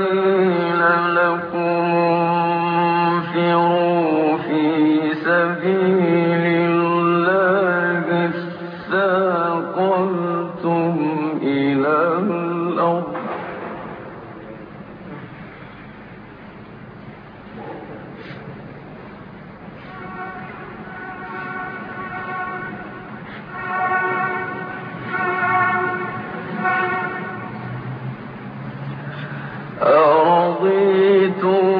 الْمُتَّقِينَ أرضيتم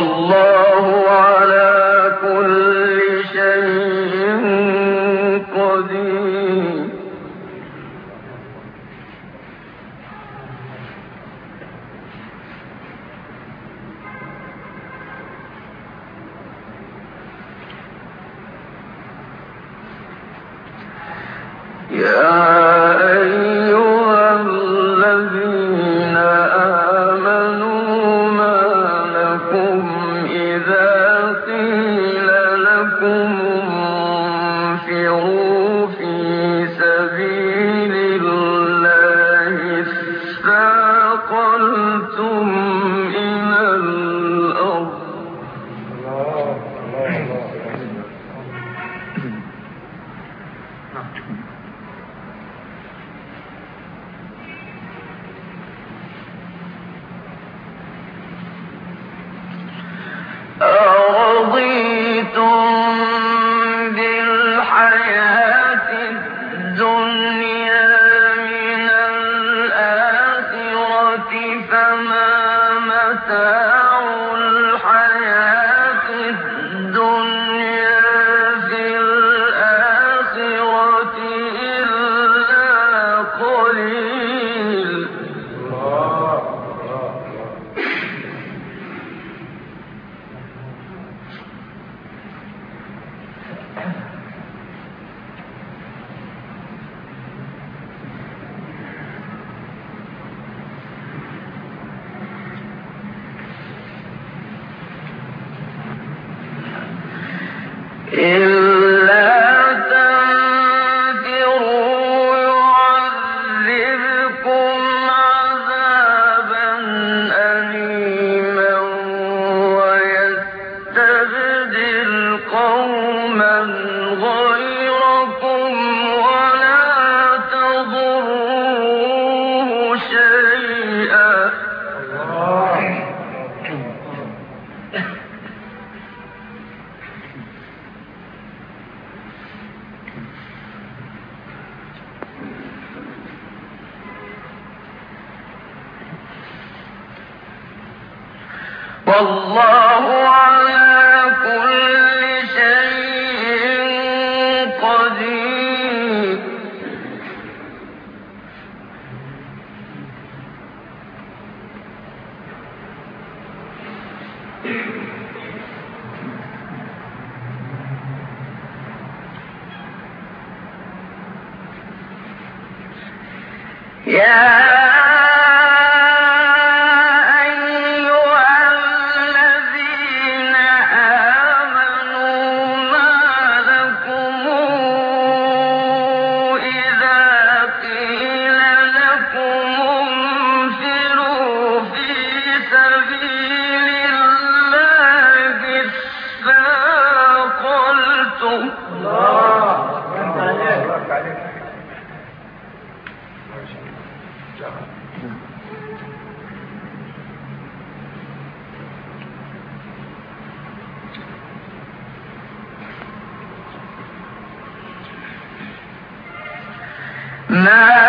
والله على كل شيء قدير. يا أيها والله على كل شيء قدير. يا عليه الله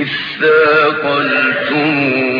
إذ ثاقلتموه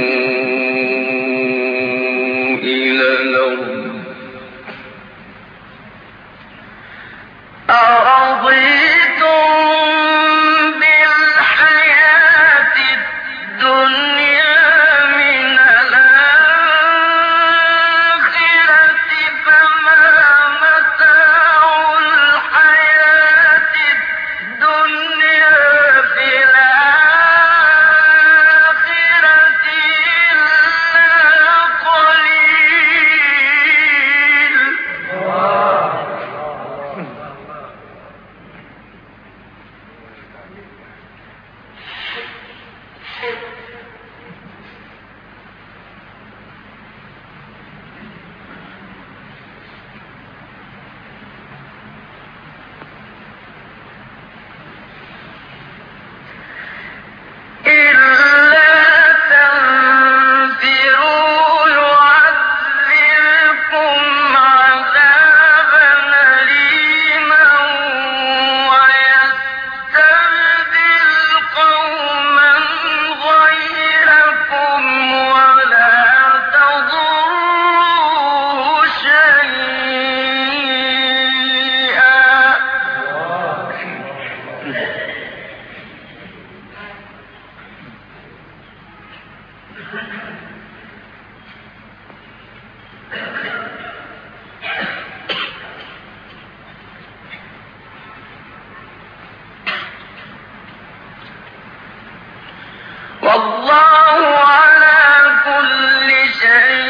إِلَيْهِ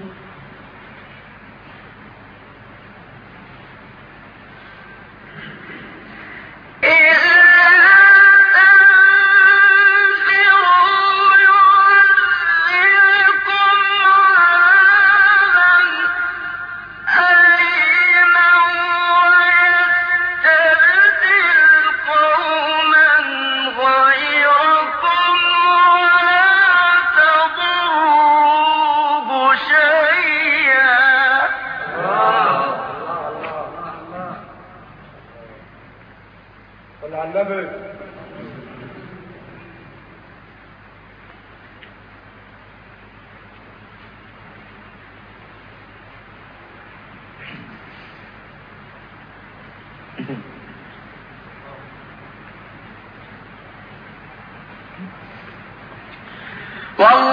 Mm-hmm. أخرج